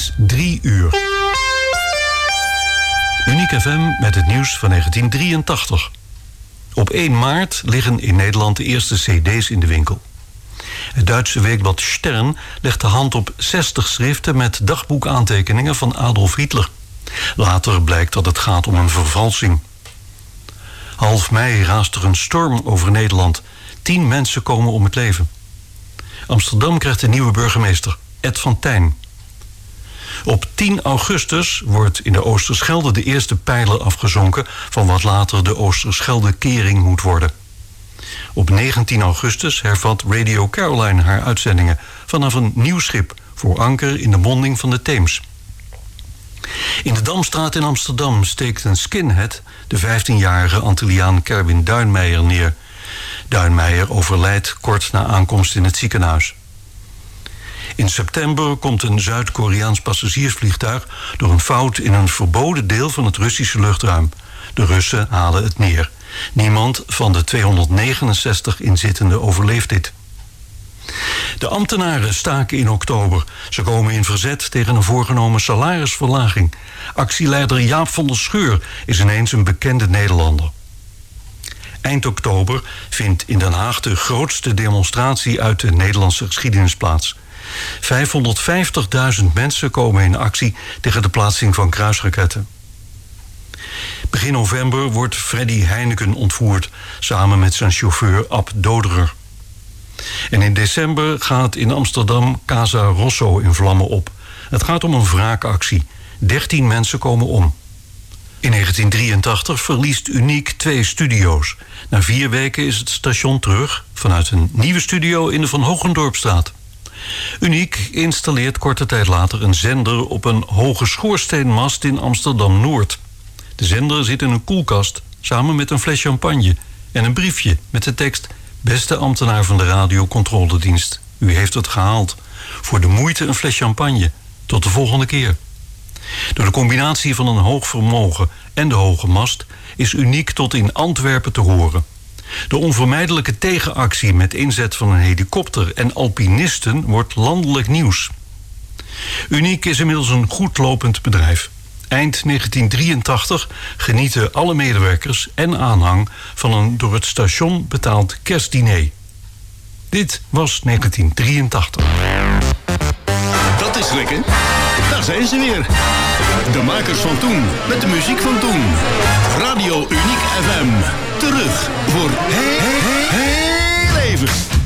is 3 uur. Uniek FM met het nieuws van 1983. Op 1 maart liggen in Nederland de eerste cd's in de winkel. Het Duitse weekblad Stern legt de hand op 60 schriften met dagboekaantekeningen van Adolf Hitler. Later blijkt dat het gaat om een vervalsing. Half mei raast er een storm over Nederland. Tien mensen komen om het leven. Amsterdam krijgt een nieuwe burgemeester, Ed van Tijn. Op 10 augustus wordt in de Oosterschelde de eerste pijler afgezonken... van wat later de Oosterschelde-kering moet worden. Op 19 augustus hervat Radio Caroline haar uitzendingen... vanaf een nieuw schip voor anker in de monding van de Theems. In de Damstraat in Amsterdam steekt een skinhead... de 15-jarige Antilliaan Kerwin Duinmeijer neer. Duinmeijer overlijdt kort na aankomst in het ziekenhuis. In september komt een Zuid-Koreaans passagiersvliegtuig... door een fout in een verboden deel van het Russische luchtruim. De Russen halen het neer. Niemand van de 269 inzittenden overleeft dit. De ambtenaren staken in oktober. Ze komen in verzet tegen een voorgenomen salarisverlaging. Actieleider Jaap van der Scheur is ineens een bekende Nederlander. Eind oktober vindt in Den Haag de grootste demonstratie uit de Nederlandse geschiedenis plaats. 550.000 mensen komen in actie tegen de plaatsing van kruisraketten. Begin november wordt Freddy Heineken ontvoerd... samen met zijn chauffeur Ab Doderer. En in december gaat in Amsterdam Casa Rosso in vlammen op. Het gaat om een wraakactie. 13 mensen komen om. In 1983 verliest Uniek twee studio's. Na vier weken is het station terug... vanuit een nieuwe studio in de Van Hogendorpstraat. Uniek installeert korte tijd later een zender... op een hoge schoorsteenmast in Amsterdam-Noord... De zender zit in een koelkast samen met een fles champagne en een briefje met de tekst... Beste ambtenaar van de radiocontroledienst, u heeft het gehaald. Voor de moeite een fles champagne. Tot de volgende keer. Door de combinatie van een hoog vermogen en de hoge mast... is uniek tot in Antwerpen te horen. De onvermijdelijke tegenactie met inzet van een helikopter en alpinisten... wordt landelijk nieuws. Uniek is inmiddels een goed lopend bedrijf. Eind 1983 genieten alle medewerkers en aanhang van een door het station betaald kerstdiner. Dit was 1983. Dat is lekker. Daar zijn ze weer. De makers van toen, met de muziek van toen. Radio Uniek FM. Terug voor heel, heel, heel even.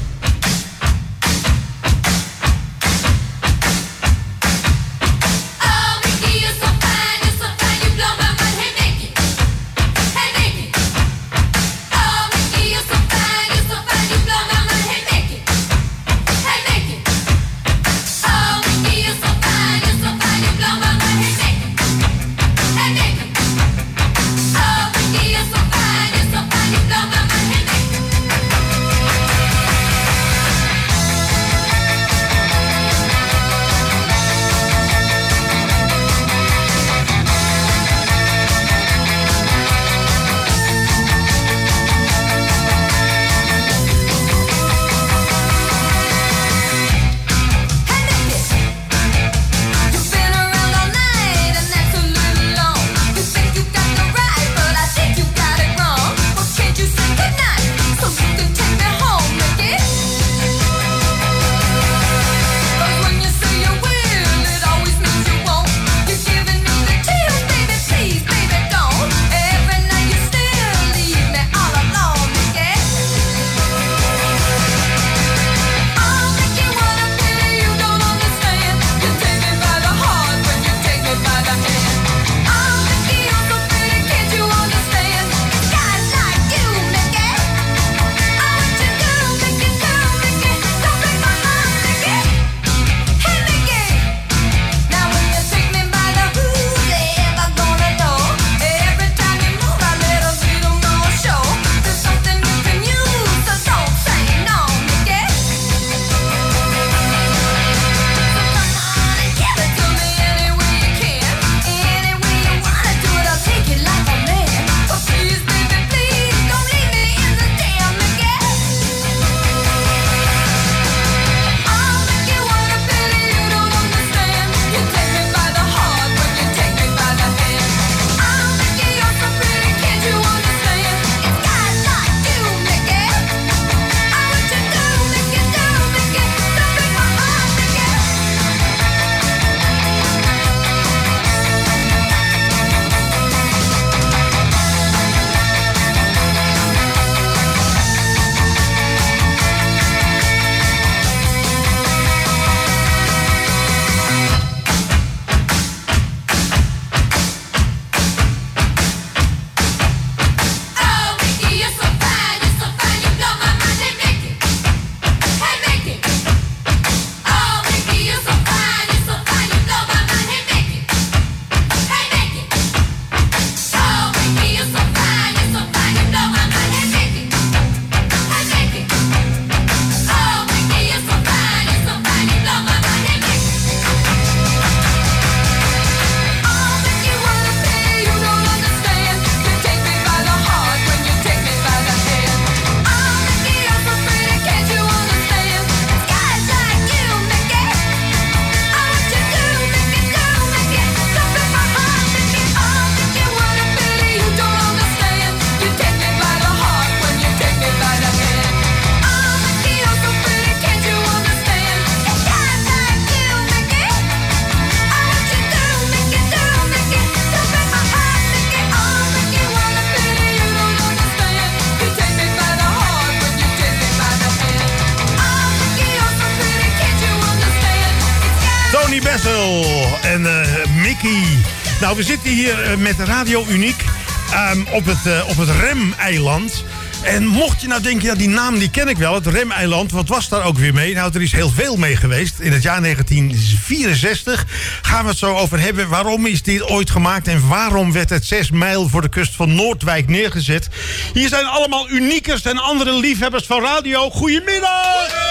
Nou, we zitten hier eh, met Radio Uniek um, op het, uh, op het Rem-eiland. En mocht je nou denken, ja, die naam die ken ik wel, het Rem-eiland. Wat was daar ook weer mee? Nou, er is heel veel mee geweest. In het jaar 1964 gaan we het zo over hebben. Waarom is dit ooit gemaakt en waarom werd het zes mijl voor de kust van Noordwijk neergezet? Hier zijn allemaal uniekers en andere liefhebbers van radio. Goedemiddag!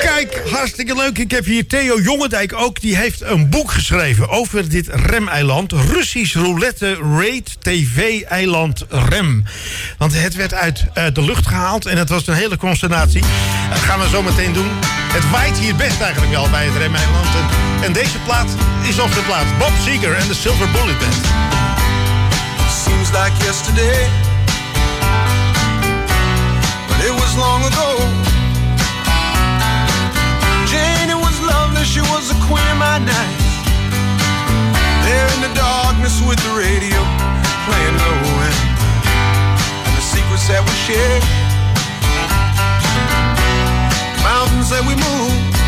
Kijk, hartstikke leuk. Ik heb hier Theo Jongendijk ook. Die heeft een boek geschreven over dit remeiland. Russisch roulette raid TV-eiland Rem. Want het werd uit uh, de lucht gehaald en het was een hele consternatie. Dat gaan we zo meteen doen. Het waait hier best eigenlijk wel bij het remeiland. En, en deze plaat is op de plaat. Bob Seeger en de Silver Bullet Band. Seems like yesterday. But it was long ago. She was a queen of my night. There in the darkness with the radio playing low end. And the secrets that we shared. Mountains that we moved.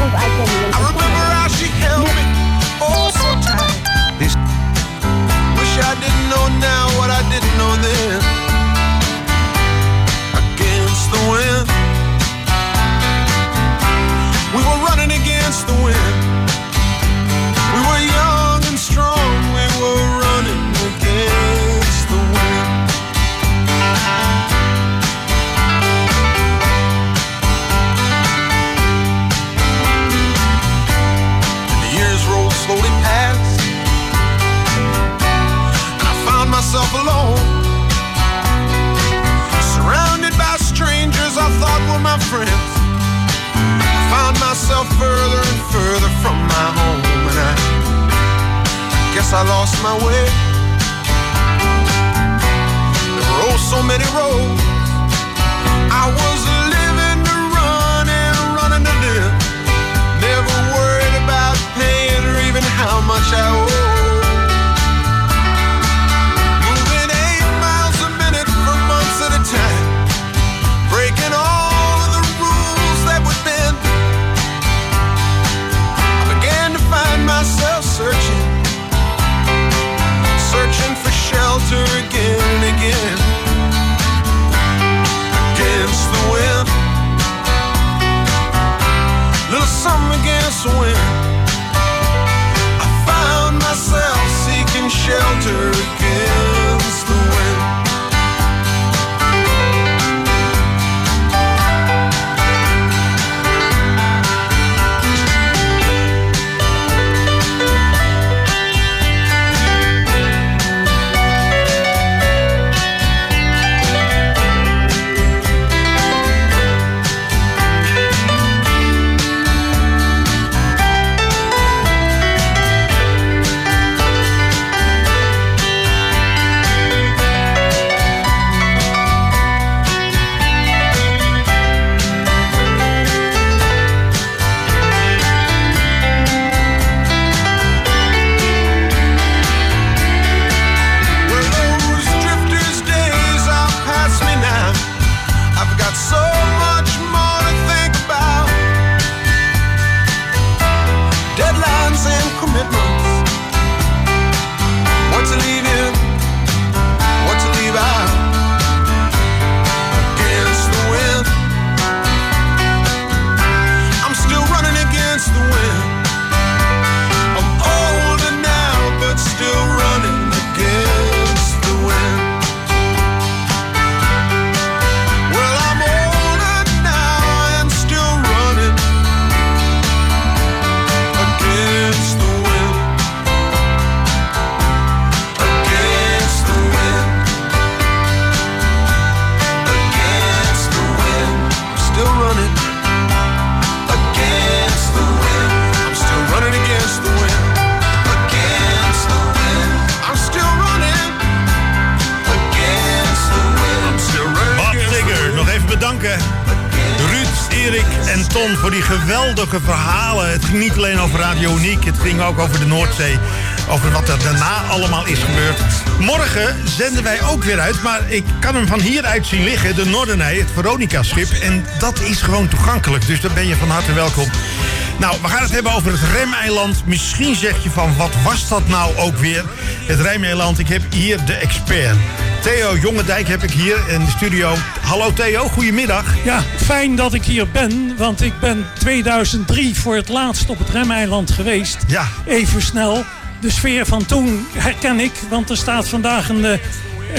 I remember guess I lost my way. There were oh so many roads. I was living to run and running to live. Never worried about paying or even how much I owe. Ook over de Noordzee. Over wat er daarna allemaal is gebeurd. Morgen zenden wij ook weer uit, maar ik kan hem van hieruit zien liggen. De Noordernij, het Veronica-schip. En dat is gewoon toegankelijk, dus daar ben je van harte welkom. Nou, we gaan het hebben over het Remeiland. Misschien zeg je van, wat was dat nou ook weer? Het Remeiland, ik heb hier de expert. Theo Jongendijk heb ik hier in de studio. Hallo Theo, goedemiddag. Ja, fijn dat ik hier ben, want ik ben 2003 voor het laatst op het Remeiland geweest. Ja. Even snel. De sfeer van toen herken ik, want er staat vandaag een eh,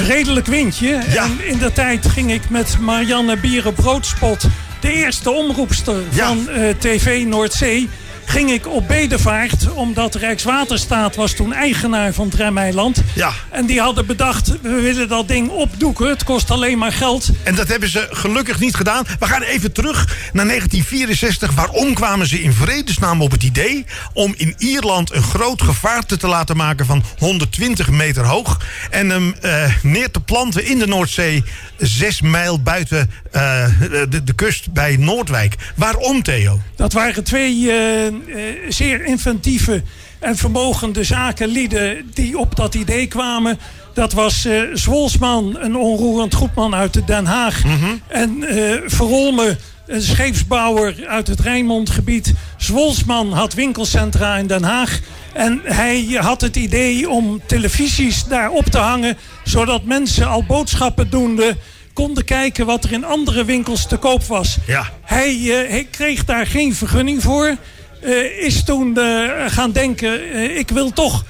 redelijk windje. Ja. En in de tijd ging ik met Marianne Bierenbroodspot, de eerste omroepster Ja. van eh, TV Noordzee, ging ik op bedevaart, omdat Rijkswaterstaat was toen eigenaar van het Remeiland. Ja. En die hadden bedacht, we willen dat ding opdoeken, het kost alleen maar geld. En dat hebben ze gelukkig niet gedaan. We gaan even terug naar 1964. Waarom kwamen ze in vredesnaam op het idee om in Ierland een groot gevaarte te laten maken van 120 meter hoog en hem eh, neer te planten in de Noordzee, zes mijl buiten eh, de, de kust bij Noordwijk? Waarom, Theo? Dat waren twee eh, zeer inventieve en vermogende zakenlieden die op dat idee kwamen. Dat was eh Zwolsman, een onroerend goedman uit Den Haag. En eh Verolme, een scheepsbouwer uit het Rijnmondgebied. Zwolsman had winkelcentra in Den Haag. En hij had het idee om televisies daar op te hangen... zodat mensen al boodschappen doende konden kijken wat er in andere winkels te koop was. Ja. Hij, eh, hij kreeg daar geen vergunning voor. Eh, is toen eh, gaan denken, eh, ik wil toch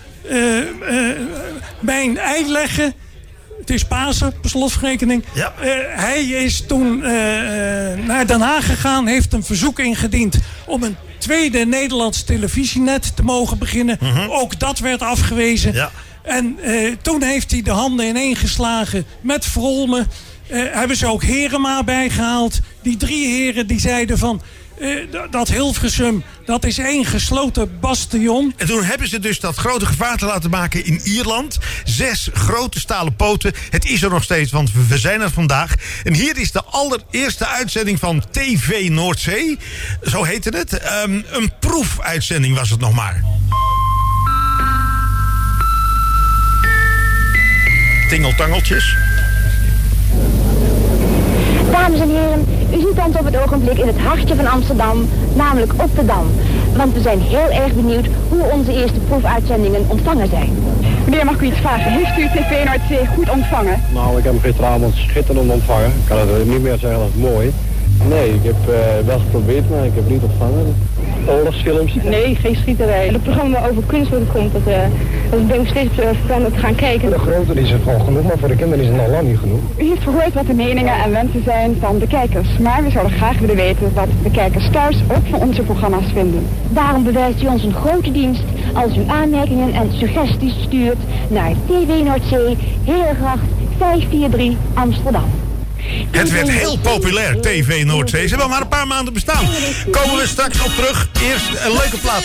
mijn ei leggen. Het is Pasen, per slotverrekening. Ja. Hij is toen naar Den Haag gegaan, heeft een verzoek ingediend om een tweede Nederlands televisienet te mogen beginnen. Ook dat werd afgewezen. Mhm. Ja. En toen heeft hij de handen ineengeslagen met Vrolme. Eh, hebben ze ook Herema bijgehaald. Die drie heren die zeiden van... eh, dat Hilversum, dat is één gesloten bastion. En toen hebben ze dus dat grote gevaarte laten maken in Ierland. Zes grote stalen poten. Het is er nog steeds, want we zijn er vandaag. En hier is de allereerste uitzending van TV Noordzee. Zo heette het. Ehm, een proefuitzending was het nog maar. Tingeltangeltjes. Dames en heren, u ziet ons op het ogenblik in het hartje van Amsterdam, namelijk op de Dam. Want we zijn heel erg benieuwd hoe onze eerste proefuitzendingen ontvangen zijn. Meneer, mag ik u iets vragen? Heeft u TV Noordzee goed ontvangen? Nou, ik heb hem gisteravond schitterend ontvangen. Ik kan het niet meer zeggen als mooi. Nee, ik heb eh, wel geprobeerd, maar ik heb niet ontvangen. Oorlogsfilms. Nee, geen schieterij. Het programma over kunst wat komt, dat, eh, dat ben ik steeds uh, van het gaan kijken. De grote is er gewoon genoeg, maar voor de kinderen is het al lang niet genoeg. U heeft gehoord wat de meningen en wensen zijn van de kijkers. Maar we zouden graag willen weten wat de kijkers thuis ook van onze programma's vinden. Daarom bewijst u ons een grote dienst als u aanmerkingen en suggesties stuurt naar TV Noordzee, Herengracht 543 Amsterdam. Het werd heel populair, TV Noordzee. Ze hebben maar een paar maanden bestaan. Komen we straks op terug. Eerst een leuke plaat.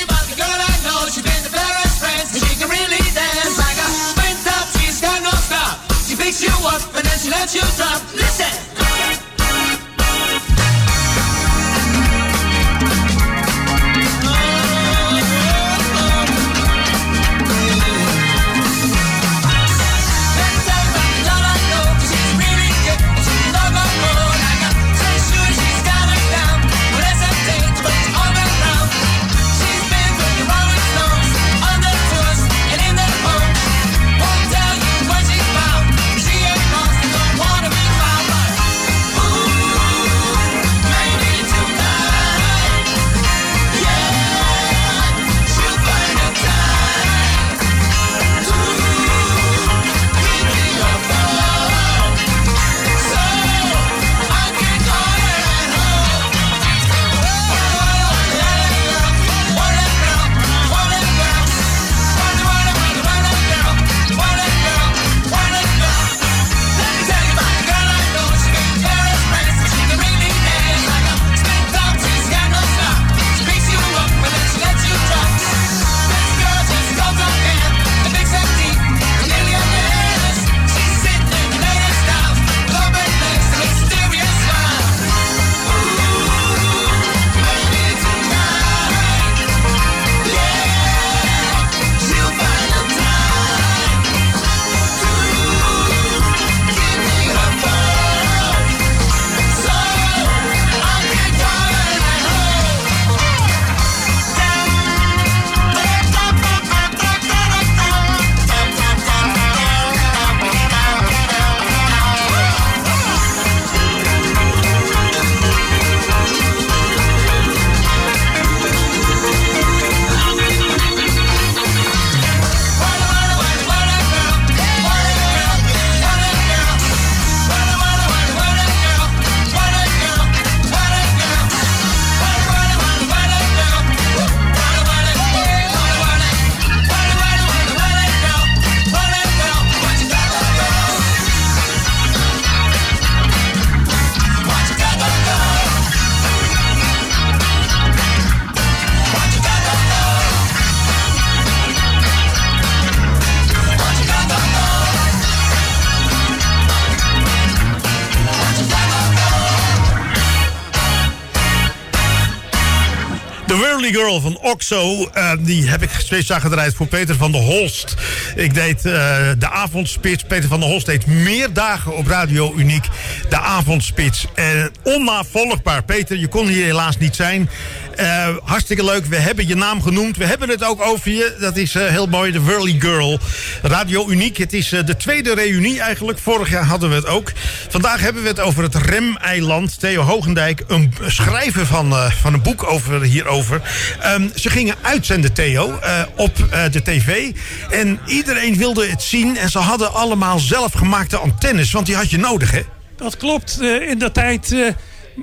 Girl van Oxo. eh, die heb ik speciaal gedraaid voor Peter van der Holst. Ik deed eh, de avondspits. Peter van der Holst deed meer dagen op Radio Uniek. De avondspits. En onnavolgbaar. Peter, je kon hier helaas niet zijn. Eh, hartstikke leuk. We hebben je naam genoemd. We hebben het ook over je. Dat is eh, heel mooi. De Whirly Girl. Radio Uniek. Het is eh, de tweede reunie eigenlijk. Vorig jaar hadden we het ook. Vandaag hebben we het over het Remeiland. Theo Hogendijk, een schrijver van, van een boek over, hierover. Ehm, ze gingen uitzenden, Theo, op de tv. En iedereen wilde het zien. En ze hadden allemaal zelfgemaakte antennes. Want die had je nodig, hè? Dat klopt. In de tijd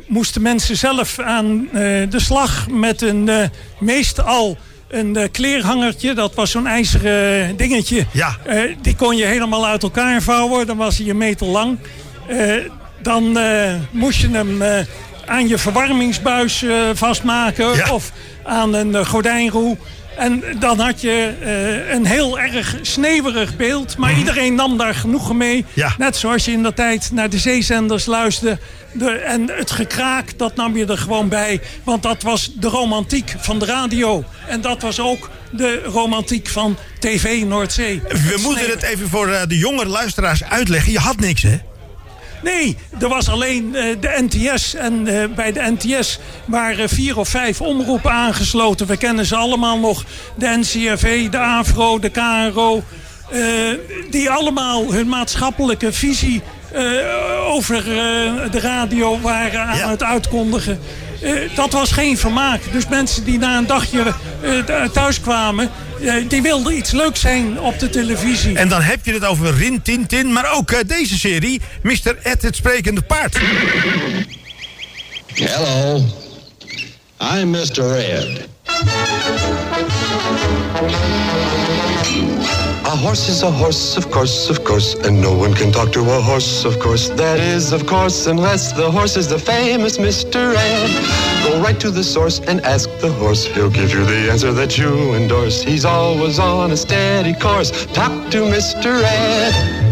moesten mensen zelf aan eh, de slag met een eh, meestal een eh, kleerhangertje. Dat was zo'n ijzeren dingetje. Ja. Die kon je helemaal uit elkaar vouwen. Dan was hij een meter lang. Dan moest je hem aan je verwarmingsbuis vastmaken. Ja. Of aan een gordijnroe. En dan had je eh, een heel erg sneeuwerig beeld. Maar iedereen nam daar genoegen mee. Mhm. Ja. Net zoals je in de tijd naar de zeezenders luisterde. De, en het gekraak, dat nam je er gewoon bij. Want dat was de romantiek van de radio. En dat was ook de romantiek van TV Noordzee. We moeten het even voor eh, de jongere luisteraars uitleggen. Je had niks, hè? Nee, er was alleen eh, de NTS. En eh, bij de NTS waren vier of vijf omroepen aangesloten. We kennen ze allemaal nog. De NCRV, de AVRO, de KRO. eh, die allemaal hun maatschappelijke visie over de radio waren aan Ja. het uitkondigen. Eh, dat was geen vermaak. Dus mensen die na een dagje eh, thuis kwamen... die wilden iets leuks zijn op de televisie. En dan heb je het over Rin Tin Tin, maar ook deze serie, Mr. Ed het Sprekende Paard. Hello. I'm Mr. Ed. A horse is a horse, of course, of course, and no one can talk to a horse, of course. That is, of course, unless the horse is the famous Mr. Ed. Go right to the source and ask the horse. He'll give you the answer that you endorse. He's always on a steady course. Talk to Mr. Ed.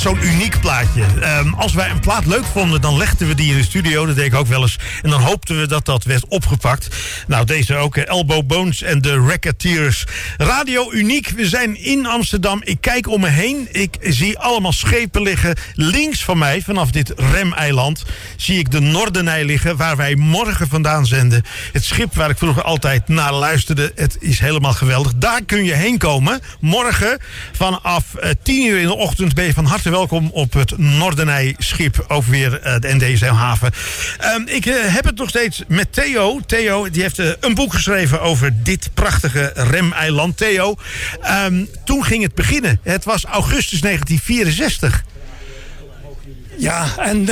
Zo'n uniek plaatje. Ehm, als wij een plaat leuk dan legden we die in de studio. Dat deed ik ook wel eens. En dan hoopten we dat dat werd opgepakt. Nou, deze ook. eh, Elbow Bones en de Racketeers. Radio Uniek. We zijn in Amsterdam. Ik kijk om me heen. Ik zie allemaal schepen liggen. Links van mij, vanaf dit remeiland, zie ik de Noordenij liggen. Waar wij morgen vandaan zenden. Het schip waar ik vroeger altijd naar luisterde. Het is helemaal geweldig. Daar kun je heen komen. Morgen vanaf eh, 10 uur in de ochtend ben je van harte welkom op het Noordenij-schip. Ook weer eh, de NDC haven. Ehm, ik eh, heb het nog steeds met Theo. Theo die heeft eh, een boek geschreven over dit prachtige remeiland. Theo, ehm, toen ging het beginnen. Het was augustus 1964. Ja, en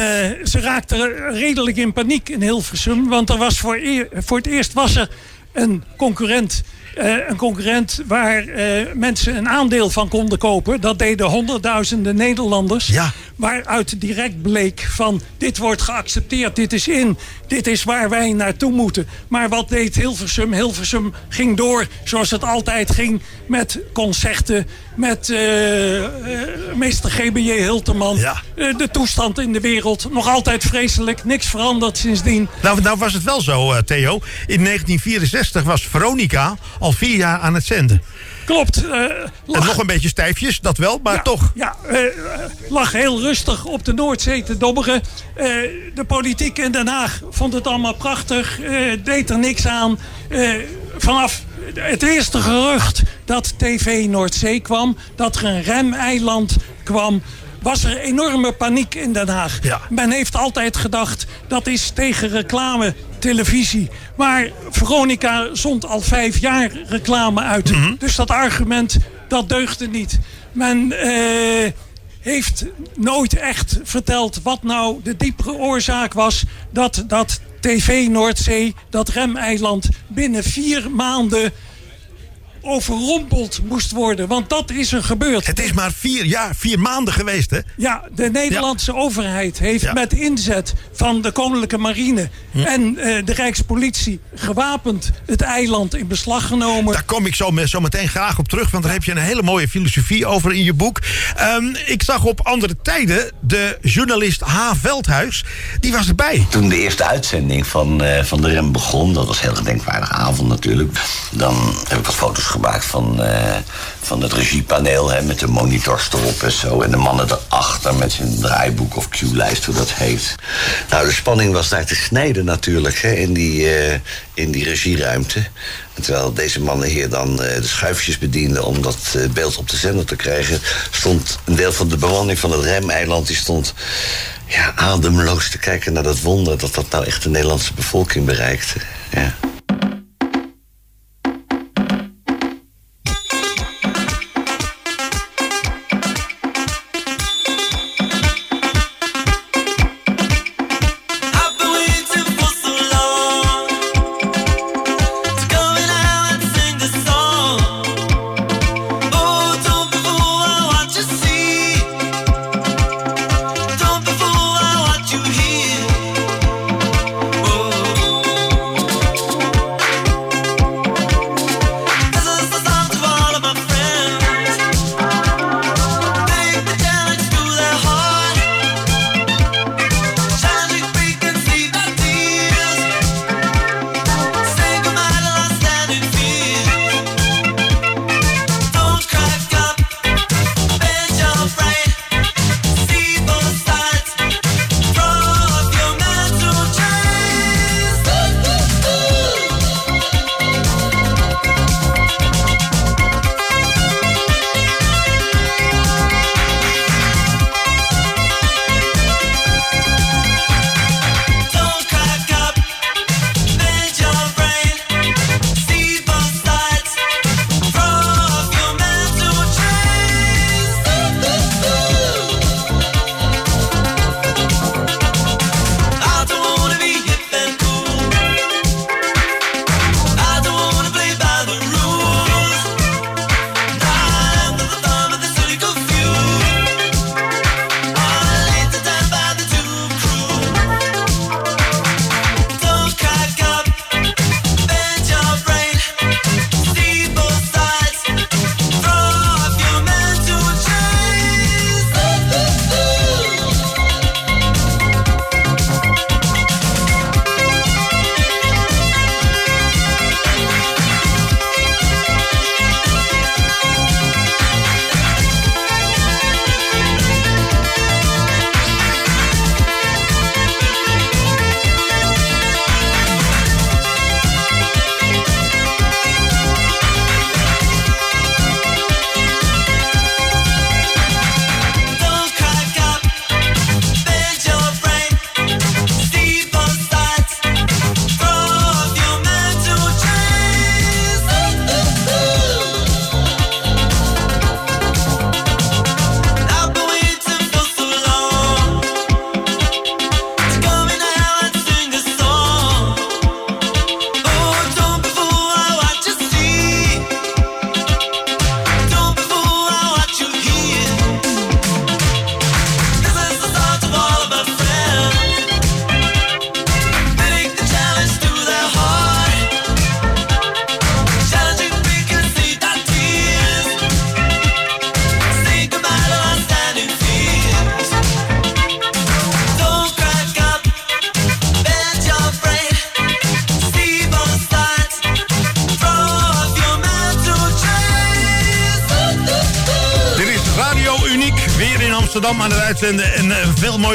ze raakten redelijk in paniek in Hilversum. Want er was voor, voor het eerst was er een concurrent. Eh, een concurrent waar eh, mensen een aandeel van konden kopen. Dat deden honderdduizenden Nederlanders. Ja. Waaruit direct bleek van dit wordt geaccepteerd, dit is in, dit is waar wij naartoe moeten. Maar wat deed Hilversum? Hilversum ging door zoals het altijd ging met concerten, met eh, meester GBJ Hilterman. Ja. De toestand in de wereld, nog altijd vreselijk, niks veranderd sindsdien. Nou, nou was het wel zo, Theo. In 1964 was Veronica al vier jaar aan het zenden. Klopt. En lag- nog een beetje stijfjes, dat wel, maar ja, toch. Ja, eh, eh, lag heel rustig op de Noordzee te dobberen. Eh, de politiek in Den Haag vond het allemaal prachtig, deed er niks aan. Vanaf het eerste gerucht dat TV Noordzee kwam, dat er een remeiland kwam, was er enorme paniek in Den Haag. Ja. Men heeft altijd gedacht dat is tegen reclame televisie. Maar Veronica zond al vijf jaar reclame uit. Dus dat argument, dat deugde niet. Men eh, heeft nooit echt verteld wat nou de diepere oorzaak was... dat dat TV Noordzee, dat remeiland, binnen vier maanden overrompeld moest worden. Want dat is er gebeurd. Het is maar vier, ja, vier maanden geweest, hè? Ja, de Nederlandse overheid heeft Ja. met inzet van de Koninklijke Marine en eh, de Rijkspolitie gewapend het eiland in beslag genomen. Daar kom ik zo, zo meteen graag op terug, want daar heb je een hele mooie filosofie over in je boek. Ehm, ik zag op andere tijden de journalist H. Veldhuis, die was erbij. Toen de eerste uitzending van, eh, van de rem begon, dat was een heel gedenkwaardige avond natuurlijk. Dan heb ik wat foto's gemaakt van, eh, van het regiepaneel hè, met de monitors erop en zo. En de mannen erachter met zijn draaiboek of Q-lijst, hoe dat heet. Nou, de spanning was daar te snijden natuurlijk hè, in, die, eh, in die regieruimte. Terwijl deze mannen hier dan eh, de schuifjes bedienden om dat beeld op de zender te krijgen, stond een deel van de bemanning van het remeiland die stond ja, ademloos te kijken naar dat wonder dat dat nou echt de Nederlandse bevolking bereikte. Ja.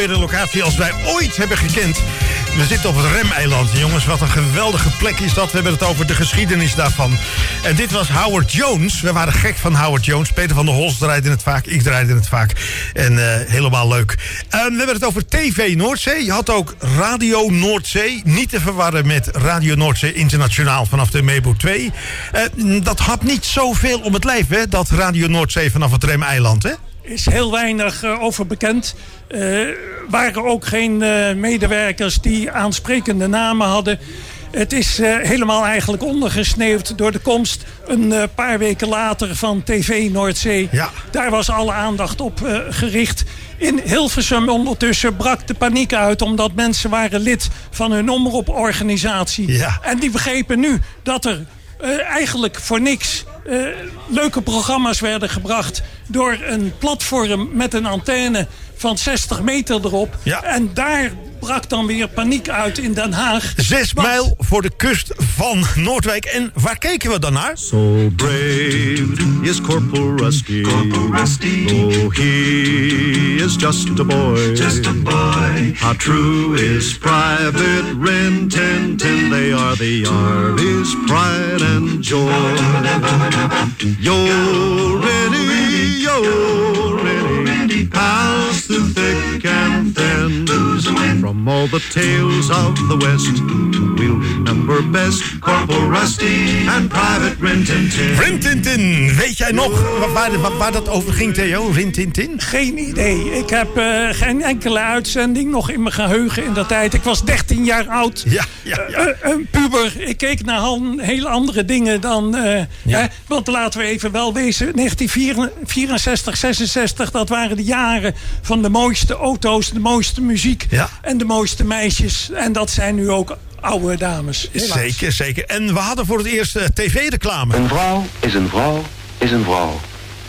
Mooiere locatie als wij ooit hebben gekend. We zitten op het Remeiland. Jongens, wat een geweldige plek is dat. We hebben het over de geschiedenis daarvan. En dit was Howard Jones. We waren gek van Howard Jones. Peter van der Holst draaide het vaak. Ik draaide het vaak. En eh, helemaal leuk. Eh, we hebben het over TV Noordzee. Je had ook Radio Noordzee. Niet te verwarren met Radio Noordzee Internationaal vanaf de Mebo 2. Eh, dat had niet zoveel om het lijf, hè? Dat Radio Noordzee vanaf het Remeiland, hè? Is heel weinig eh, over bekend. Er waren ook geen eh, medewerkers die aansprekende namen hadden. Het is eh, helemaal eigenlijk ondergesneeuwd door de komst een eh, paar weken later van TV Noordzee. Ja. Daar was alle aandacht op eh, gericht. In Hilversum ondertussen brak de paniek uit omdat mensen waren lid van hun omroeporganisatie. Ja. En die begrepen nu dat er eh, eigenlijk voor niks eh, leuke programma's werden gebracht door een platform met een antenne van 60 meter erop. Ja. En daar brak dan weer paniek uit in Den Haag. Zes Want- mijl voor de kust van Noordwijk. En waar keken we dan naar? So brave is Corporal Rusty. Corporal Rusty. Though he is just a boy. Just a boy. How true is Private Tin. They are the Army's pride and joy. Yo, ready, yo, thick and thin. From all the tales of the West, we'll remember best Corporal Rusty and Private Rin Tin Tin. Rintintin. Weet jij nog waar, waar, waar, waar dat over ging, Theo? Rintintin? Geen idee. Ik heb eh, geen enkele uitzending nog in mijn geheugen in dat tijd. Ik was 13 jaar oud. Ja, ja, ja. Eh, een puber. Ik keek naar heel andere dingen dan... eh, Ja. hè, want laten we even wel wezen. 1964, 66, dat waren de jaren van de mooiste auto's, de mooiste muziek Ja. en de mooiste meisjes. En dat zijn nu ook oude dames. helaas. Zeker, zeker. En we hadden voor het eerst eh, tv-reclame. Een vrouw is een vrouw is een vrouw.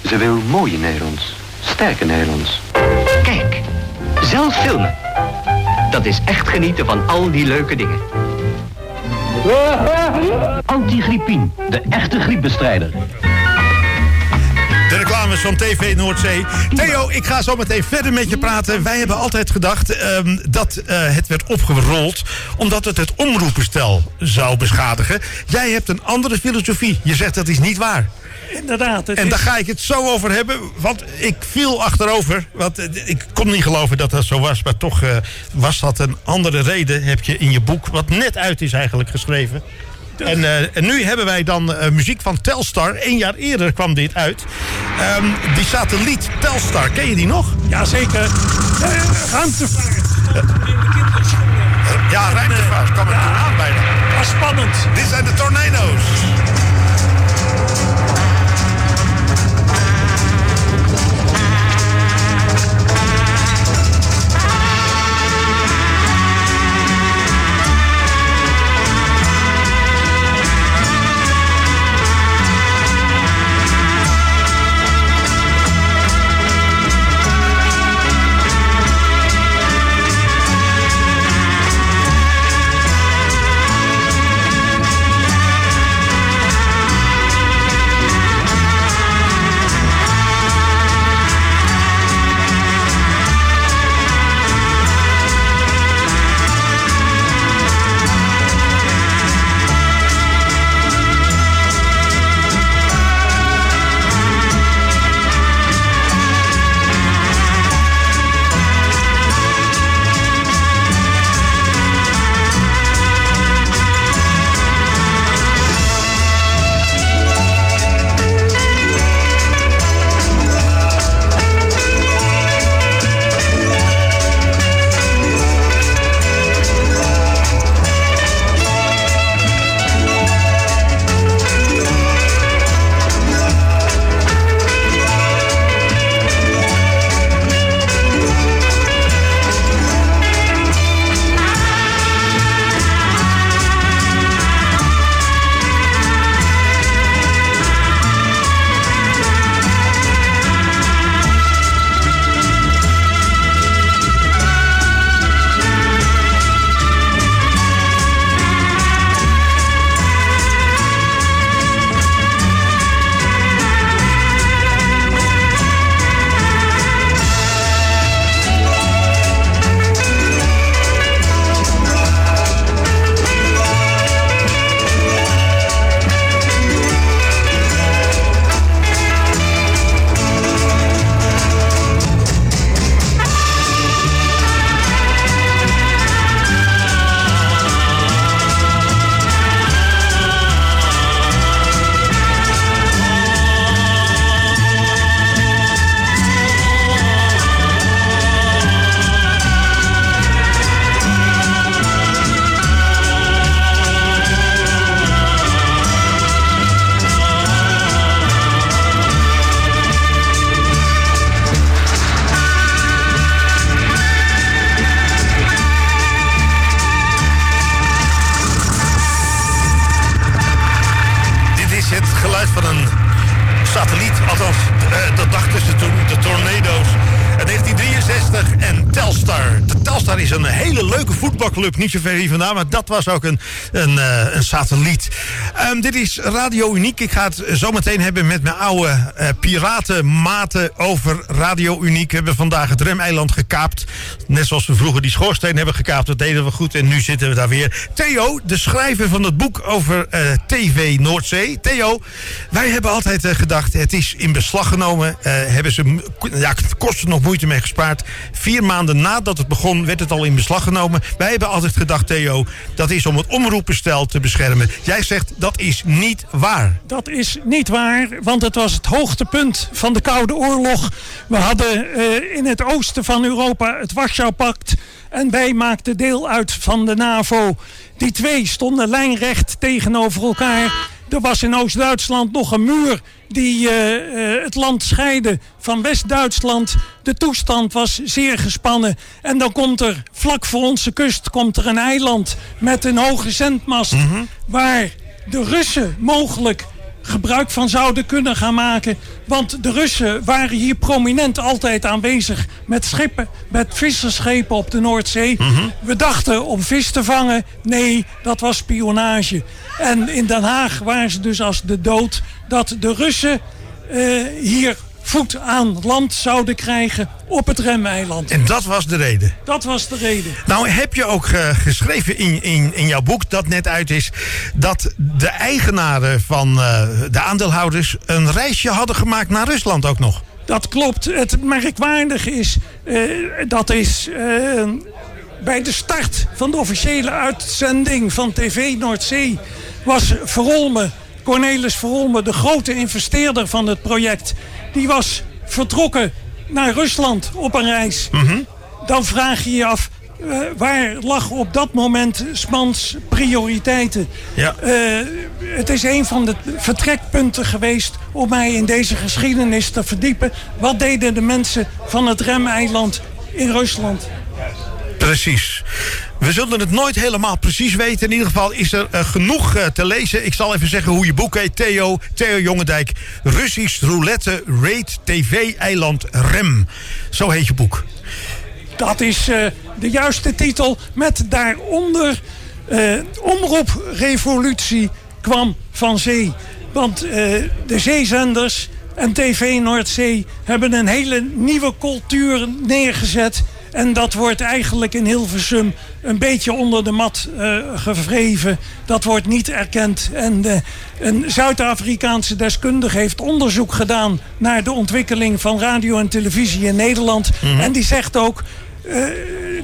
Ze wil mooie Nederlands. Sterke Nederlands. Kijk, zelf filmen. Dat is echt genieten van al die leuke dingen. Antigriepien, de echte griepbestrijder. De reclames van TV Noordzee. Theo, ik ga zo meteen verder met je praten. Wij hebben altijd gedacht ehm, dat eh, het werd opgerold... omdat het het omroepenstel zou beschadigen. Jij hebt een andere filosofie. Je zegt dat is niet waar. Inderdaad. Het En is- daar ga ik het zo over hebben. Want ik viel achterover. Want eh, ik kon niet geloven dat dat zo was. Maar toch eh, was dat een andere reden. Heb je in je boek, wat net uit is eigenlijk geschreven. En, en nu hebben wij dan muziek van Telstar. Eén jaar eerder kwam dit uit. Ehm, die satelliet Telstar, ken je die nog? Jazeker. Uh, ruimtevaart. Ja, ruimtevaart. Kwam er toen aan bijna. Was spannend. Dit zijn de Tornado's. Voetbalclub, niet zo ver hier vandaan, maar dat was ook een, een, eh, een satelliet. Ehm, dit is Radio Uniek. Ik ga het zo meteen hebben met mijn oude eh, piratenmaten over Radio Uniek. We hebben vandaag het Remeiland gekaapt. Net zoals we vroeger die schoorsteen hebben gekaapt. Dat deden we goed en nu zitten we daar weer. Theo, de schrijver van het boek over eh, TV Noordzee. Theo, wij hebben altijd eh, gedacht, het is in beslag genomen. Eh, hebben ze ja, kosten nog moeite mee gespaard. Vier maanden nadat het begon, werd het al in beslag genomen. Wij hebben altijd gedacht, Theo, dat is om het omroepenstel te beschermen. Jij zegt, dat is niet waar. Dat is niet waar, want het was het hoogtepunt van de Koude Oorlog. We hadden in het oosten van Europa het Warschau-pact. En wij maakten deel uit van de NAVO. Die twee stonden lijnrecht tegenover elkaar. Er was in Oost-Duitsland nog een muur die eh, eh, het land scheidde van West-Duitsland. De toestand was zeer gespannen. En dan komt er vlak voor onze kust komt er een eiland met een hoge zendmast. Waar de Russen mogelijk gebruik van zouden kunnen gaan maken. Want de Russen waren hier prominent altijd aanwezig met schepen, met visserschepen op de Noordzee. We dachten om vis te vangen. Nee, dat was spionage. En in Den Haag waren ze dus als de dood dat de Russen eh, hier voet aan land zouden krijgen op het Remeiland. En dat was de reden. Dat was de reden. Nou heb je ook eh, geschreven in, in, in jouw boek dat net uit is... dat de eigenaren van eh, de aandeelhouders een reisje hadden gemaakt naar Rusland ook nog. Dat klopt. Het merkwaardige is, eh, dat is bij de start van de officiële uitzending van TV Noordzee was Verolme, Cornelis Verolme, de grote investeerder van het project, die was vertrokken naar Rusland op een reis. Dan vraag je je af, eh, waar lag op dat moment Smans prioriteiten? Ja. Eh, het is een van de vertrekpunten geweest om mij in deze geschiedenis te verdiepen. Wat deden de mensen van het Remeiland in Rusland? Precies. We zullen het nooit helemaal precies weten. In ieder geval is er eh, genoeg eh, te lezen. Ik zal even zeggen hoe je boek heet. Theo, Theo Jongendijk. Russisch roulette raid TV-eiland Rem. Zo heet je boek. Dat is eh, de juiste titel met daaronder eh, omroeprevolutie kwam van zee. Want de zeezenders en TV Noordzee hebben een hele nieuwe cultuur neergezet. En dat wordt eigenlijk in Hilversum een beetje onder de mat eh, gevreven. Dat wordt niet erkend. En een Zuid-Afrikaanse deskundige heeft onderzoek gedaan naar de ontwikkeling van radio en televisie in Nederland. En die zegt ook. eh,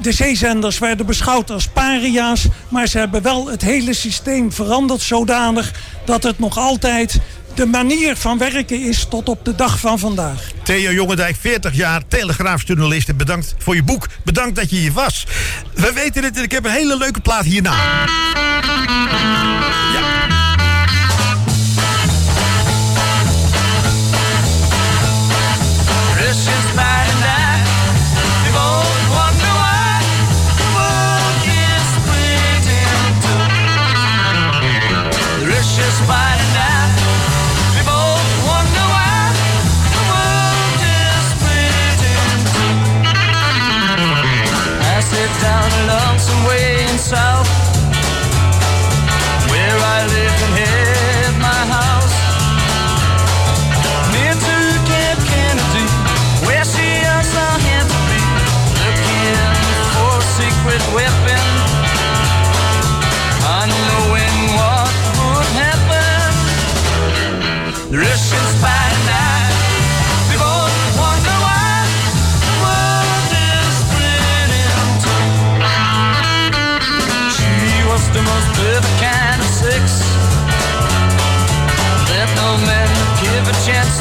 de zeezenders werden beschouwd als paria's, maar ze hebben wel het hele systeem veranderd zodanig dat het nog altijd de manier van werken is tot op de dag van vandaag. Theo Jongendijk, 40 jaar, telegraafjournalist. Bedankt voor je boek. Bedankt dat je hier was. We weten het en ik heb een hele leuke plaat hierna. Down along some way in south,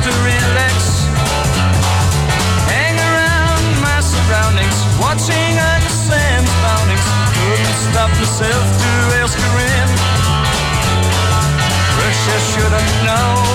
to relax. Hang around my surroundings, watching Sam's boundings. Couldn't stop myself to ask her in. Russia should have known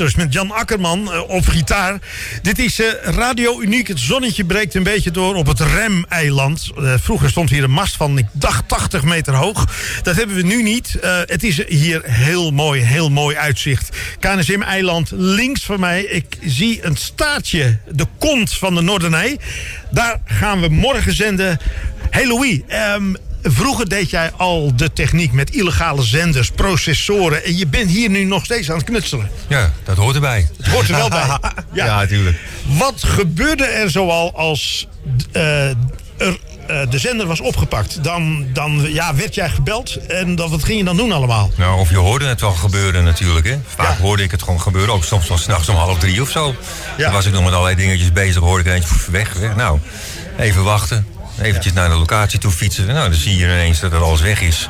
Hunters met Jan Akkerman eh, op gitaar. Dit is eh, Radio Uniek. Het zonnetje breekt een beetje door op het Rem-eiland. Eh, vroeger stond hier een mast van, ik dacht, 80 meter hoog. Dat hebben we nu niet. Het is hier heel mooi, heel mooi uitzicht. KNSM-eiland links van mij. Ik zie een staartje, de kont van de Noorderney. Daar gaan we morgen zenden. Hey Louis, ehm, Vroeger deed jij al de techniek met illegale zenders, processoren. En je bent hier nu nog steeds aan het knutselen. Ja, dat hoort erbij. Het hoort er wel bij. Ja, natuurlijk. Wat gebeurde er zoal als eh, er, eh, de zender was opgepakt? Dan, dan ja, werd jij gebeld en dan, wat ging je dan doen allemaal? Nou, of je hoorde het wel gebeuren natuurlijk. Hè. Vaak hoorde ik het gewoon gebeuren. Ook soms was s'nachts om half drie of zo. Dan was ik nog met allerlei dingetjes bezig. Hoorde ik eentje weg, weg. Nou, even wachten. Eventjes naar de locatie toe fietsen. Nou, dan zie je ineens dat er alles weg is.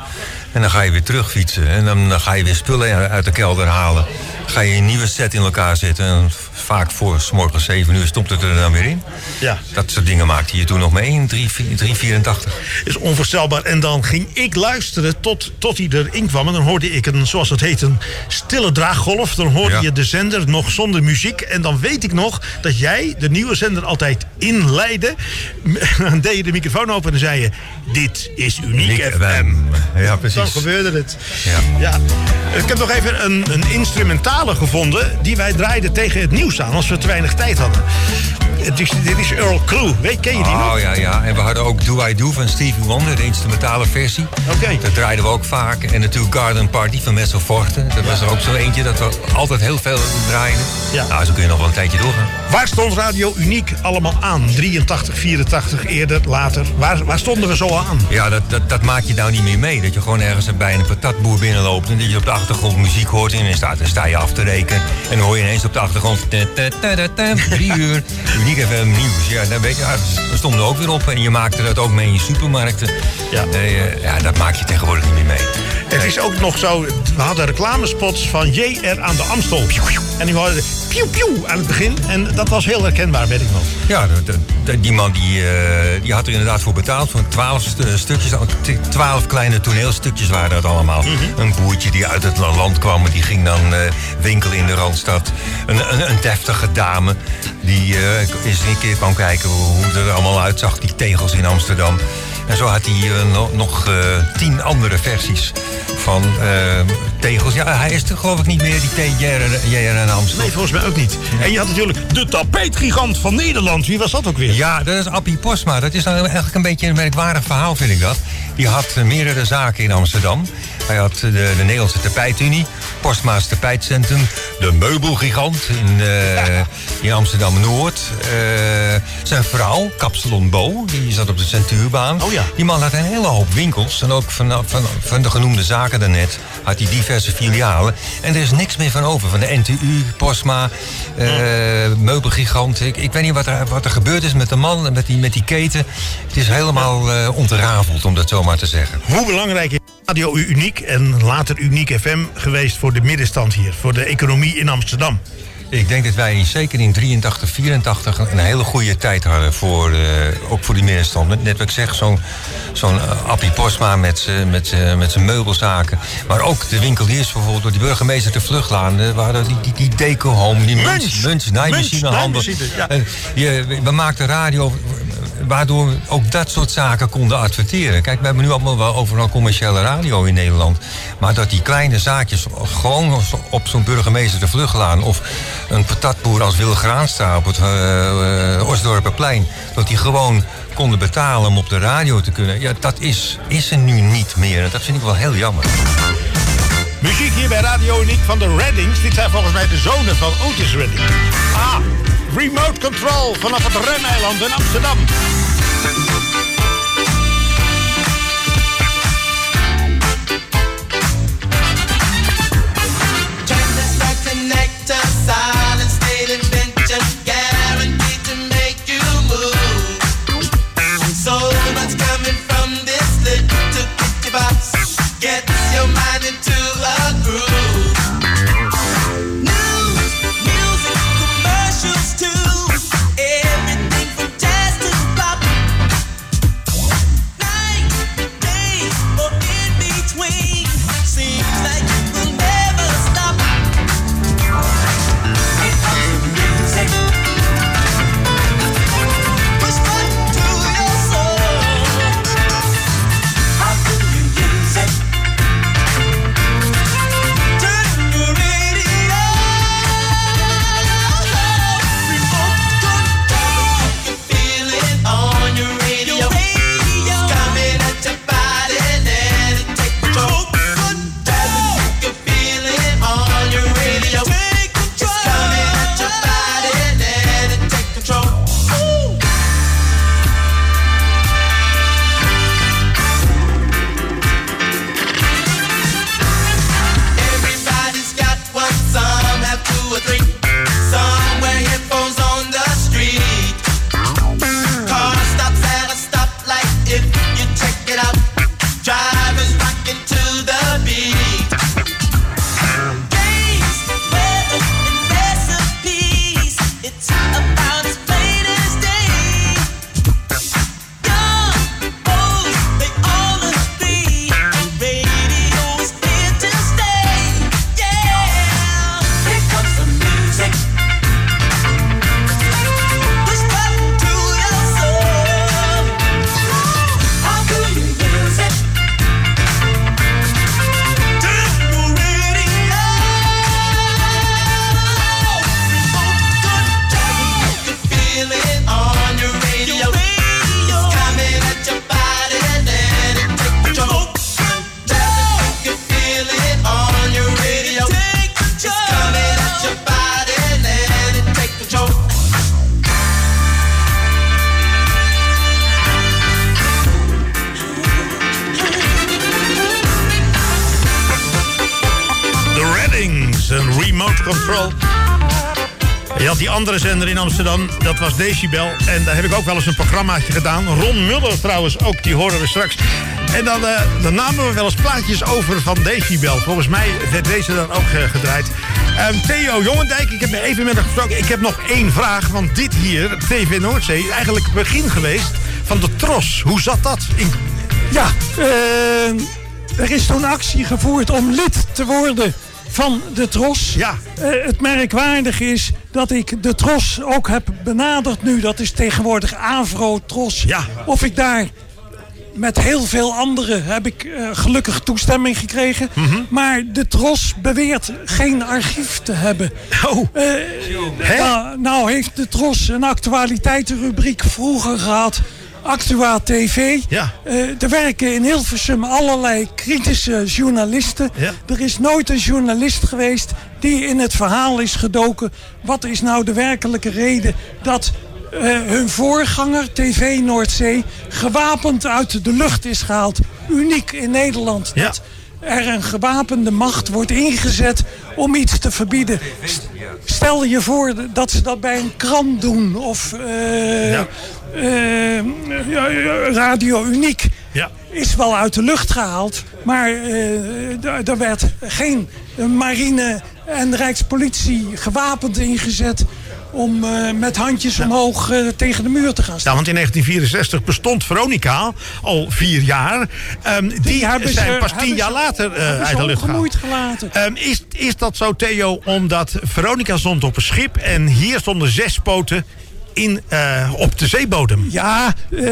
En dan ga je weer terug fietsen. En dan, dan ga je weer spullen uit de kelder halen. Ga je een nieuwe set in elkaar zetten. En vaak voor s morgens 7 uur stopt het er dan weer in. Ja. Dat soort dingen maakte je toen nog mee in 384. is onvoorstelbaar. En dan ging ik luisteren tot, tot hij erin kwam. En dan hoorde ik een, zoals het heet, een stille draaggolf. Dan hoorde Ja. je de zender nog zonder muziek. En dan weet ik nog dat jij de nieuwe zender altijd inleidde. Dan deed je de microfoon open en dan zei je... Dit is Uniek FM. Ja, precies. Gebeurde het. Ja. Ja. Ik heb nog even een, een instrumentale gevonden... die wij draaiden tegen het nieuws aan als we te weinig tijd hadden. Het is, dit is Earl Clue. Weet, ken je die nog? Oh ja, ja. En we hadden ook Do I Do van Stevie Wonder, de instrumentale versie. Oké. Dat draaiden we ook vaak. En natuurlijk Garden Party van Messel Forte. Dat was er ook zo eentje dat we altijd heel veel draaiden. Ja. Nou, zo kun je nog wel een tijdje doorgaan. Waar stond Radio Uniek allemaal aan? 83, 84, eerder, later. Waar, waar stonden we zo aan? Ja, dat, dat, dat maak je nou niet meer mee. Dat je gewoon ergens bij een patatboer binnenloopt... en dat je op de achtergrond muziek hoort... en dan sta je af te rekenen... en dan hoor je ineens op de achtergrond... drie uur, Uniek FM nieuws. Ja, dan weet je, ja, we stonden ook weer op... en je maakte dat ook mee in je supermarkten. Ja. Eh, ja, dat maak je tegenwoordig niet meer mee. Het is ook nog zo, we hadden reclamespots van JR aan de Amstel. En die hadden pieuw pieuw aan het begin. En dat was heel herkenbaar, weet ik nog. Ja, de- de- de- die man die, eh, die had er inderdaad voor betaald. Voor twaalf st- stukjes. Twaalf kleine toneelstukjes waren dat allemaal. Een boertje die uit het la- land kwam. en Die ging dan eh, winkelen in de Randstad. Een, een, een deftige dame. Die eens een keer kwam kijken hoe hoe het er allemaal uitzag. Die tegels in Amsterdam. En zo had hij no- nog eh, tien andere versies van eh, tegels. Ja, hij is er geloof ik niet meer, die TJR en Amsterdam. Nee, volgens mij ook niet. En je had natuurlijk de tapeetgigant van Nederland. Wie was dat ook weer? Ja, dat is Appie Postma. Dat is nou eigenlijk een beetje een merkwaardig verhaal, vind ik dat. Die had meerdere zaken in Amsterdam. Hij had de, de Nederlandse Tapijtunie, Postma's Tapijtcentrum, de Meubelgigant in, eh, in Amsterdam-Noord. Eh, zijn vrouw, Kapsalon Bo, die zat op de Centuurbaan. Oh ja. Die man had een hele hoop winkels. En ook van, van, van de genoemde zaken daarnet had hij diverse filialen. En er is niks meer van over. Van de NTU, Postma, eh, Meubelgigant. Ik, ik weet niet wat er, wat er gebeurd is met de man en met die, met die keten. Het is helemaal eh, ontrafeld, om dat zo maar te zeggen. Hoe belangrijk is Radio Uniek en later Uniek FM geweest voor de middenstand hier? Voor de economie in Amsterdam? Ik denk dat wij zeker in 83, 84 een hele goede tijd hadden. Voor, eh, ook voor die middenstand. Net wat ik zeg, zo'n zo'n eh, Appie Postma met z'n- met zijn meubelzaken. Maar ook de winkeliers bijvoorbeeld, door die burgemeester te vluchtlaan. eh, hadden die, die, die Deco Home, die Munch. Munch, naaimachine, ja. En je- we maakten radio waardoor we ook dat soort zaken konden adverteren. Kijk, we hebben nu allemaal wel overal commerciële radio in Nederland. Maar dat die kleine zaakjes gewoon op zo- op zo'n burgemeester de vluchtlaan... of een patatboer als Wil Graanstra op het eh eh, Osdorperplein... dat die gewoon konden betalen om op de radio te kunnen... ja, dat is, is er nu niet meer. En dat vind ik wel heel jammer. Muziek hier bij Radio Uniek van de Reddings. Dit zijn volgens mij de zonen van Otis Redding. Ah, remote control vanaf het Remeiland in Amsterdam. Amsterdam, dat was Decibel. En daar heb ik ook wel eens een programmaatje gedaan. Ron Muller trouwens, ook, die horen we straks. En dan, eh, dan namen we wel eens plaatjes over van Decibel. Volgens mij werd deze dan ook eh, gedraaid. Ehm, Theo Jongendijk, ik heb even met hem gesproken. Ik heb nog één vraag, want dit hier, TV Noordzee, is eigenlijk het begin geweest van de Tros. Hoe zat dat? In... Ja, eh, er is toen actie gevoerd om lid te worden van de Tros. Ja. Het merkwaardige is dat ik de Tros ook heb benaderd nu. Dat is tegenwoordig Avro Tros. Ja. Of ik daar met heel veel anderen heb ik eh, gelukkig toestemming gekregen. Mhm. Maar de Tros beweert geen archief te hebben. Oh. Nou, nou heeft de Tros een actualiteitenrubriek vroeger gehad. Actua TV. Ja. Eh, er werken in Hilversum allerlei kritische journalisten. Ja. Er is nooit een journalist geweest die in het verhaal is gedoken. Wat is nou de werkelijke reden dat eh, hun voorganger, TV Noordzee, gewapend uit de lucht is gehaald? Uniek in Nederland. Ja. Dat er een gewapende macht wordt ingezet om iets te verbieden. St- Stel je voor dat ze dat bij een krant doen of eh, Ja. Eh, Radio Uniek Ja. is wel uit de lucht gehaald. Maar eh, er- er werd geen marine en rijkspolitie gewapend ingezet... om eh, met handjes omhoog tegen de muur te gaan staan. Ja, want in 1964 bestond Veronica al vier jaar. Ehm, die, hebben zijn ze- pas tien jaar ze- later uit de lucht gehaald. gelaten. Ehm, is, is dat zo, Theo, omdat Veronica stond op een schip... en hier stonden zes poten in, eh, op de zeebodem? Ja, eh,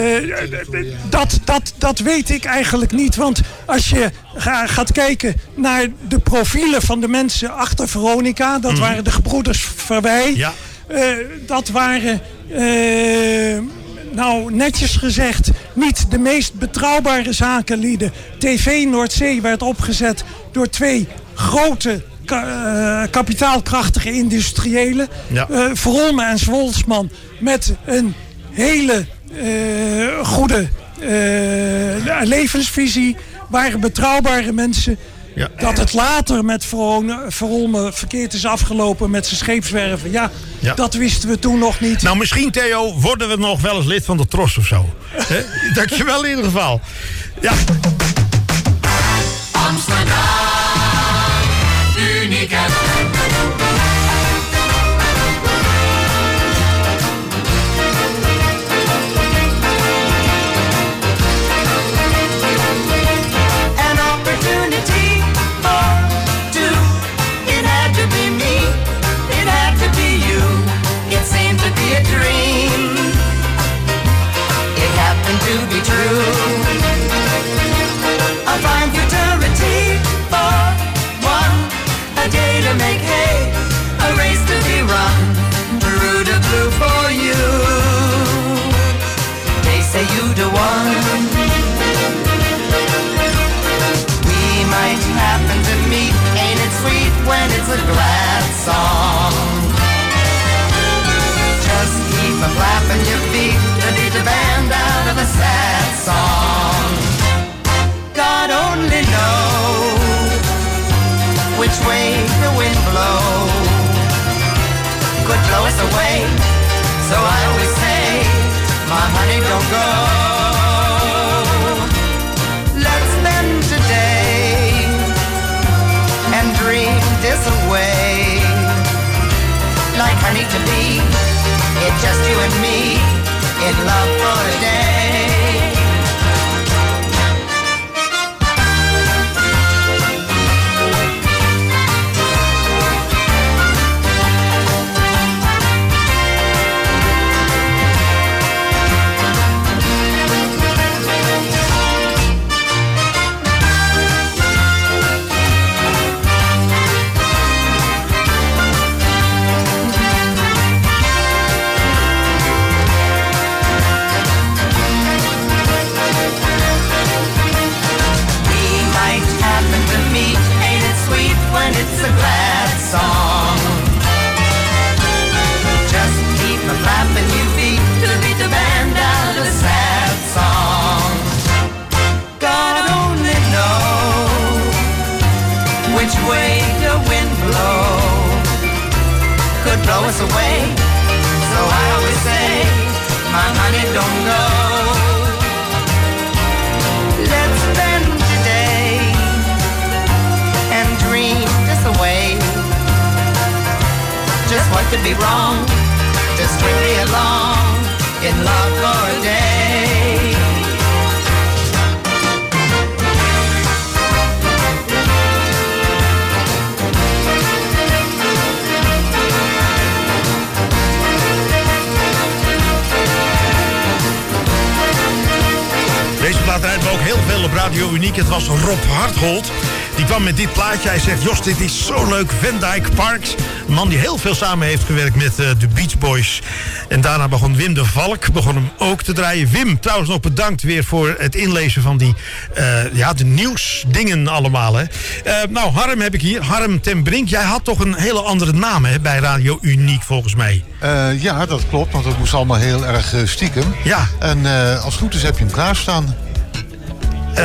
dat, dat, dat weet ik eigenlijk niet. Want als je ga- gaat kijken naar de profielen van de mensen achter Veronica... dat Mhm. waren de gebroeders Verwij. Ja. Eh, dat waren, nou netjes gezegd, niet de meest betrouwbare zakenlieden. TV Noordzee werd opgezet door twee grote ka- eh, kapitaalkrachtige industriëlen. Ja. Eh, Verolme en Zwolsman met een hele eh, goede eh, levensvisie. Waren betrouwbare mensen. Ja. Dat het later met Verolme, verkeerd is afgelopen met zijn scheepswerven. Ja, Ja. dat wisten we toen nog niet. Nou, misschien, Theo, worden we nog wel eens lid van de Tros of zo. Hè? Dankjewel in ieder geval. Ja. Amsterdam, Het was Rob Harthold. Die kwam met dit plaatje. Hij zegt, Jos, dit is zo leuk. Van Dyke Parks. Een man die heel veel samen heeft gewerkt met eh, de Beach Boys. En daarna begon Wim de Valk begon hem ook te draaien. Wim, trouwens nog bedankt weer voor het inlezen van die... eh, ja, de nieuwsdingen allemaal. Hè. Eh, nou, Harm heb ik hier. Harm ten Brink. Jij had toch een hele andere naam hè, bij Radio Uniek volgens mij. Ja, dat klopt, want het moest allemaal heel erg stiekem. Ja. En als het goed is heb je hem klaarstaan.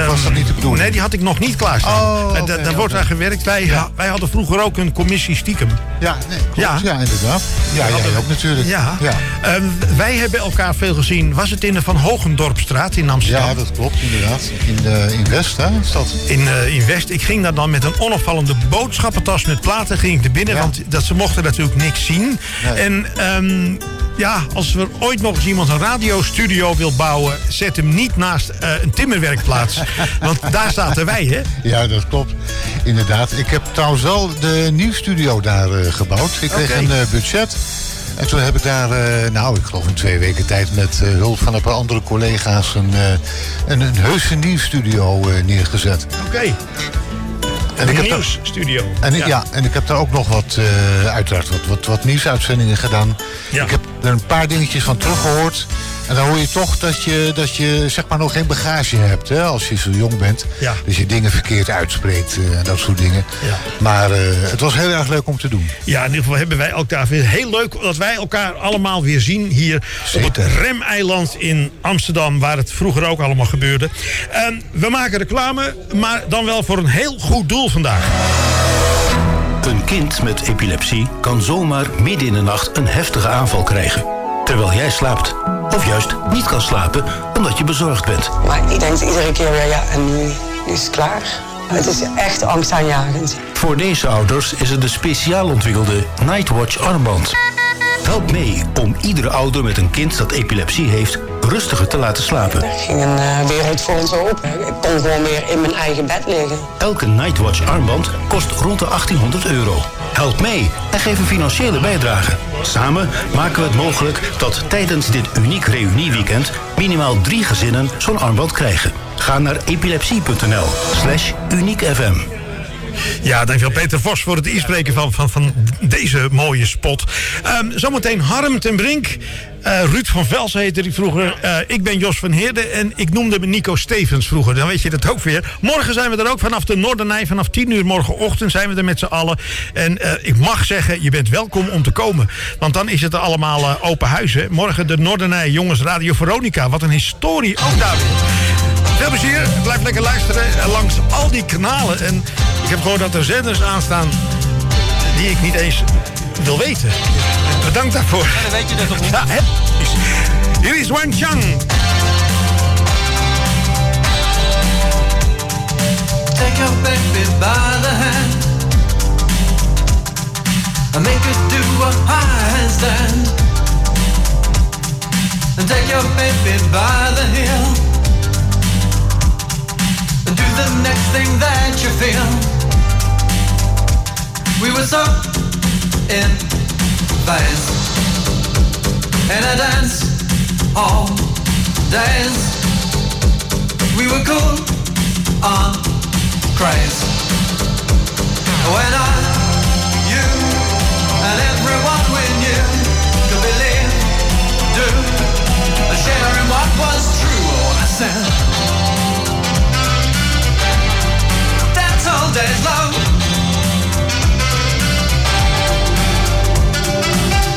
Of was dat niet de bedoeling? Nee, die had ik nog niet klaarstaan. Oh, da- daar wordt aan gewerkt. Wij, wij hadden vroeger ook een commissie stiekem. Ja, nee, klopt. Ja, inderdaad. Ja, jij ook natuurlijk. Ja. Ehm, wij hebben elkaar veel gezien. Was het in de Van Hogendorpstraat in Amsterdam? Ja, dat klopt, inderdaad. In, eh, in West, hè, is dat? In, eh, in West. Ik ging daar dan met een onopvallende boodschappentas met platen ging ik naar binnen. Want dat, ze mochten natuurlijk niks zien. En ehm, ja, als er ooit nog eens iemand een radiostudio wil bouwen... zet hem niet naast eh, een timmerwerkplaats. want daar zaten wij, hè? Ja, dat klopt. Inderdaad. Ik heb trouwens wel de nieuwsstudio daar eh, gebouwd. Ik kreeg een eh, budget. En toen heb ik daar, eh, nou, ik geloof in twee weken tijd... met eh, hulp van een paar andere collega's... een, eh, een, een heuse nieuwsstudio neergezet. Oké. En ik heb daar- nieuwsstudio. En ik, ja. en ik heb daar ook nog wat, eh, uiteraard wat, wat, wat nieuwsuitzendingen gedaan. Ik heb er een paar dingetjes van teruggehoord. En dan hoor je toch dat je, dat je zeg maar nog geen bagage hebt hè, als je zo jong bent. Ja. Dus je dingen verkeerd uitspreekt eh, en dat soort dingen. Ja. Maar eh, het was heel erg leuk om te doen. Ja, in ieder geval hebben wij elkaar weer heel leuk dat wij elkaar allemaal weer zien hier op het Remeiland in Amsterdam, waar het vroeger ook allemaal gebeurde. En we maken reclame, maar dan wel voor een heel goed doel vandaag. Een kind met epilepsie kan zomaar midden in de nacht een heftige aanval krijgen. Terwijl jij slaapt. Of juist niet kan slapen omdat je bezorgd bent. Maar ik denk iedere keer weer, ja, en nu, nu is het klaar. Het is echt angstaanjagend. Voor deze ouders is het de speciaal ontwikkelde Nightwatch armband. Help mee om iedere ouder met een kind dat epilepsie heeft rustiger te laten slapen. Er ging een eh, wereld voor ons open. Ik kon gewoon weer in mijn eigen bed liggen. Elke Nightwatch armband kost rond de 1800 euro. Help mee en geef een financiële bijdrage. Samen maken we het mogelijk dat tijdens dit uniek reunieweekend minimaal drie gezinnen zo'n armband krijgen. Ga naar epilepsie.nl slash uniekfm. Ja, dankjewel Peter Vos voor het inspreken van, van, van deze mooie spot. Ehm, zometeen Harm ten Brink. Eh, Ruud van Vels heette die vroeger. Eh, ik ben Jos van Heerden en ik noemde me Nico Stevens vroeger. Dan weet je dat ook weer. Morgen zijn we er ook vanaf de Noordernij. Vanaf 10 uur morgenochtend zijn we er met z'n allen. En eh, ik mag zeggen, je bent welkom om te komen. Want dan is het allemaal open huis. Hè. Morgen de Noordernij, jongens, Radio Veronica. Wat een historie ook daar. Veel plezier. Blijf lekker luisteren langs al die kanalen. En heb gehoord dat er zenders aanstaan die ik niet eens wil weten. Bedankt daarvoor. Ja, dan weet je dat toch niet? Ja, hè? Hier is Wang Chang. Take your baby by the hand and make her do a handstand. And take your baby by the heel and do the next thing that you feel. We were so in phase in a dance all days. We were cool on craze. When I, you, and everyone we knew could believe, do, sharing what was true. Oh, I said, that's all days long.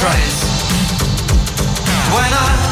Christ. When I